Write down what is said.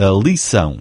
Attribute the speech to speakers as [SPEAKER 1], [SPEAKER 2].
[SPEAKER 1] A lição.